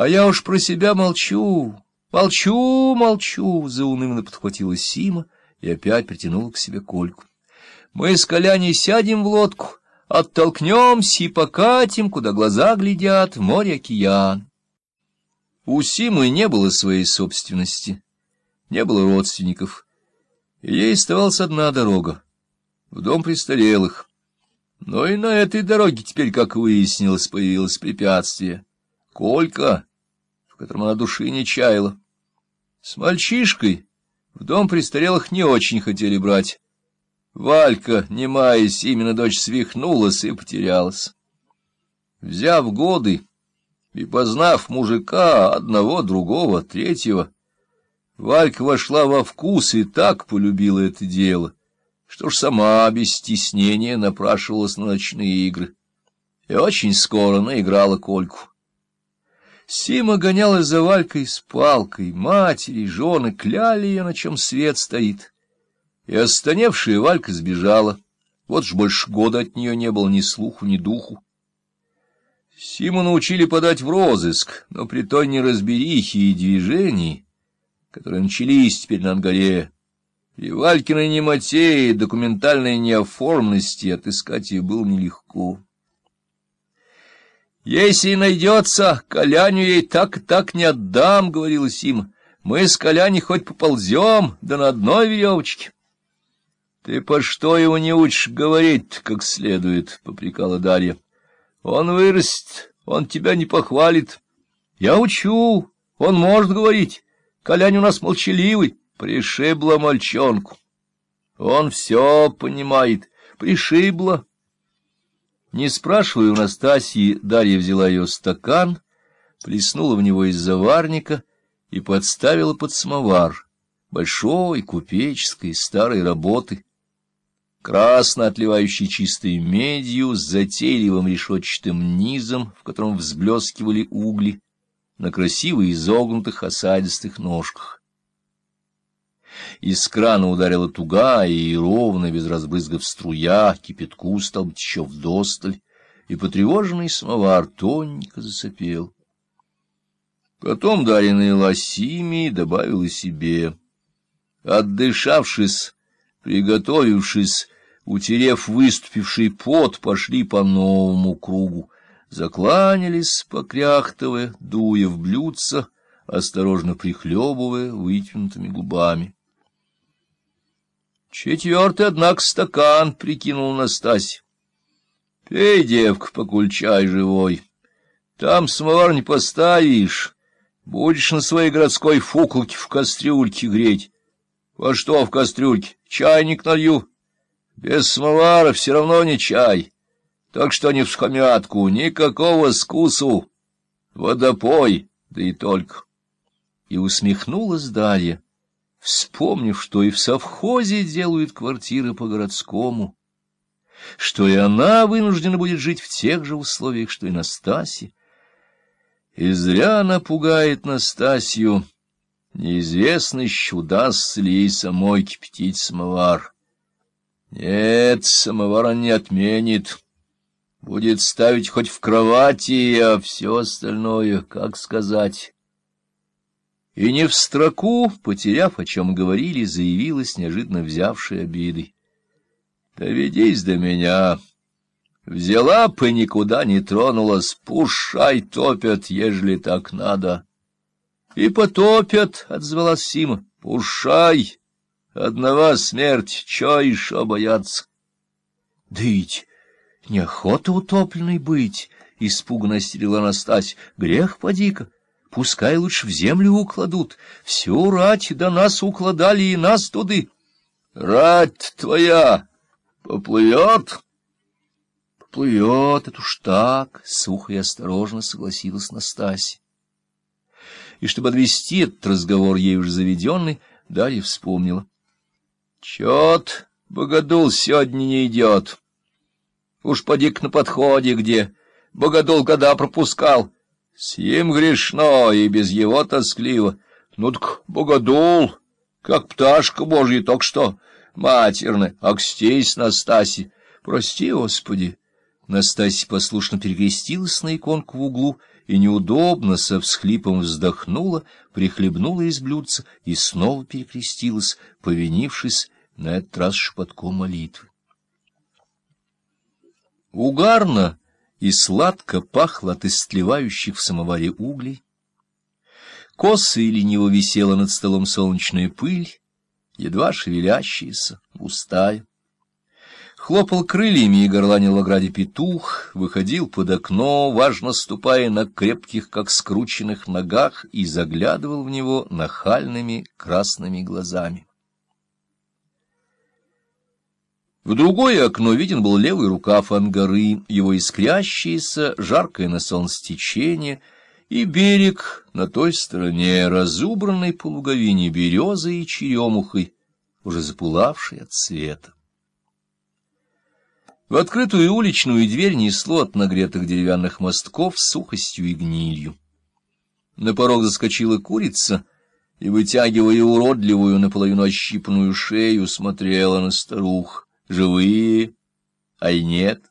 А я уж про себя молчу, молчу, молчу, — заунывно подхватила Сима и опять притянула к себе Кольку. Мы с Коляней сядем в лодку, оттолкнемся и покатим, куда глаза глядят, в море-океан. У Симы не было своей собственности, не было родственников, и ей оставалась одна дорога — в дом престарелых. Но и на этой дороге теперь, как выяснилось, появилось препятствие — Колька, котором она души не чаяла. С мальчишкой в дом престарелых не очень хотели брать. Валька, не маясь, именно дочь свихнулась и потерялась. Взяв годы и познав мужика одного, другого, третьего, Валька вошла во вкус и так полюбила это дело, что ж сама без стеснения напрашивалась на ночные игры. И очень скоро наиграла Кольку. Сима гонялась за Валькой с палкой, матери, жены кляли ее, на чем свет стоит. И останевшая Валька сбежала. Вот ж больше года от нее не было ни слуху, ни духу. Симу научили подать в розыск, но при той неразберихе и движении, которые начались теперь на Ангаре, и Валькиной немоте и документальной неоформленности отыскать ее было нелегко. «Если найдется, Коляню ей так и так не отдам», — говорила Сима. «Мы с Коляней хоть поползем, да на одной веревочке». «Ты по что его не учишь говорить как следует?» — попрекала Дарья. Он вырастет, он тебя не похвалит. Я учу, он может говорить. Колянь у нас молчаливый, пришибла мальчонку. Он все понимает, пришибла. Не спрашивая у Настасьи, Дарья взяла ее стакан, плеснула в него из заварника и подставила под самовар, большой, купеческой, старой работы — красно отливающий чистой медью с затейливым решетчатым низом, в котором взблескивали угли, на красиво изогнутых осадистых ножках. Из крана ударила туга и ровно, без разбрызгов струя, кипятку стал еще вдосталь, и потревоженный самовар тоненько засопел. Потом Дарья налила Симе добавила себе. Отдышавшись, приготовившись, утерев выступивший пот, пошли по новому кругу, закланялись, покряхтывая, дуя в блюдца, осторожно прихлебывая вытянутыми губами. Четвертый, однако, стакан, — прикинул Настась. Пей, девка, покуль чай живой. Там самовар не поставишь. Будешь на своей городской фуколке в кастрюльке греть. Во что в кастрюльке? Чайник налью. Без самовара все равно не чай. Так что не в схомятку, никакого скусу. Водопой, да и только. И усмехнулась Дарья, вспомнив, что и в совхозе делают квартиры по-городскому, что и она вынуждена будет жить в тех же условиях, что и Настасья. И зря она пугает Настасью. Неизвестно еще, удастся ли ей самой кипятить самовар. Нет, самовар он не отменит. Будет ставить хоть в кровати, а все остальное, как сказать. И не в строку, потеряв, о чем говорили, заявилась неожиданно взявшая обидой. Доведись до меня. Взяла бы никуда не тронулась, пушай топят, ежели так надо. И потопят, — отзвалась Сима, — пушай. Одного смерть, чё еще бояться? — ведь неохота утопленной быть, — испуганно остерила Настась. — Грех поди-ка, пускай лучше в землю укладут. Всю рать до нас укладали и нас туды. — Рать твоя поплывет? — Поплывет, это уж так, — сухо и осторожно согласилась Настасья. И чтобы отвести этот разговор, ей уже заведенный, Дарья вспомнила. Чет, богодул сегодня не идет. Уж поди на подходе где. Богодул года пропускал. Сим грешно и без его тоскливо. Ну так богодул, как пташка божья только что. Матерно, акстись, Настасья. Прости, Господи. Настасья послушно перекрестилась на иконку в углу и неудобно со всхлипом вздохнула, прихлебнула из блюдца и снова перекрестилась, повинившись на этот раз шепотком молитвы. Угарно и сладко пахло от истлевающих в самоваре углей. Косы и лениво висела над столом солнечная пыль, едва шевелящаяся, густая. Хлопал крыльями и горланил в ограде петух, выходил под окно, важно ступая на крепких, как скрученных ногах, и заглядывал в него нахальными красными глазами. В другое окно виден был левый рукав ангары, его искрящееся, жаркое на солнце течение, и берег на той стороне, разубранный по луговине березой и черемухой, уже запылавший от света. В открытую уличную дверь несло от нагретых деревянных мостков сухостью и гнилью. На порог заскочила курица и, вытягивая уродливую наполовину ощипанную шею, смотрела на старух. Живые, а и нет.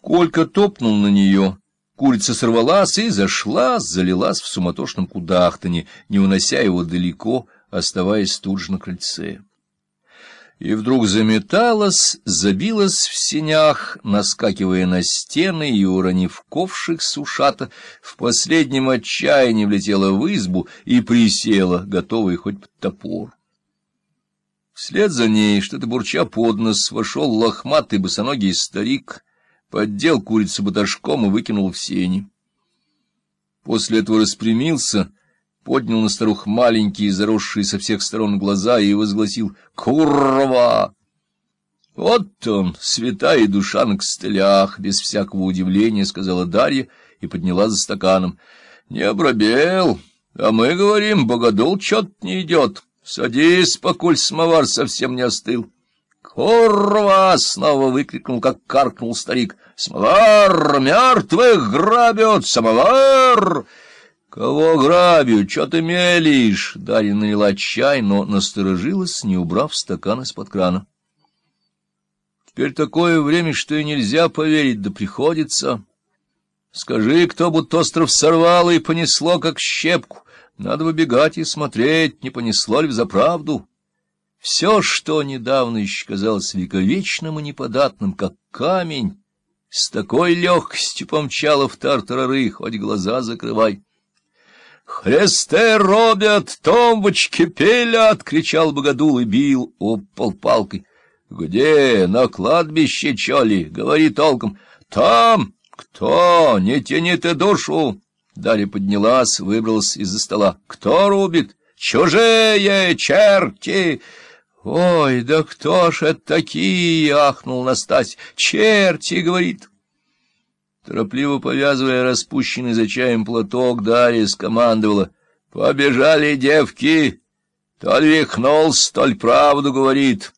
Колька топнул на нее. Курица сорвалась и зашла, залилась в суматошном кудахтане, не унося его далеко, оставаясь тут же на крыльце и вдруг заметалась, забилась в сенях, наскакивая на стены и, уронив ковшик с ушата, в последнем отчаянии влетела в избу и присела, готовая хоть под топор. Вслед за ней, что-то бурча под нос, вошел лохматый босоногий старик, поддел курицу баташком и выкинул в сени. После этого распрямился — поднял на старух маленькие, заросшие со всех сторон глаза и возгласил «Курва!». «Вот он, святая душа на костылях!» — без всякого удивления сказала Дарья и подняла за стаканом. «Не обрабел, а мы говорим, богодол чё-то не идет. Садись, покуль самовар совсем не остыл». «Курва!» — снова выкрикнул, как каркнул старик. «Самовар! Мертвых грабят! Самовар!» «Кого грабят? Что ты мелешь?» Дарья налила чай, но насторожилась, не убрав стакан из-под крана. «Теперь такое время, что и нельзя поверить, да приходится. Скажи, кто будто остров сорвало и понесло, как щепку. Надо выбегать и смотреть, не понесло ли за правду. Все, что недавно еще казалось вековечным и неподатным, как камень, с такой легкостью помчало в тартарары, хоть глаза закрывай». «Христе робят, томбочки пелят!» — кричал богодул и бил об пол палкой. «Где? На кладбище, чё ли? Говори толком. Там! Кто? Не тяни ты душу!» Дарья поднялась, выбралась из-за стола. «Кто рубит? Чужие черти!» «Ой, да кто ж это такие?» — ахнул Настась. «Черти!» — говорит. Торопливо повязывая распущенный за чаем платок, Дарья скомандовала. — Побежали девки! То ли вихнулся, то ли правду говорит.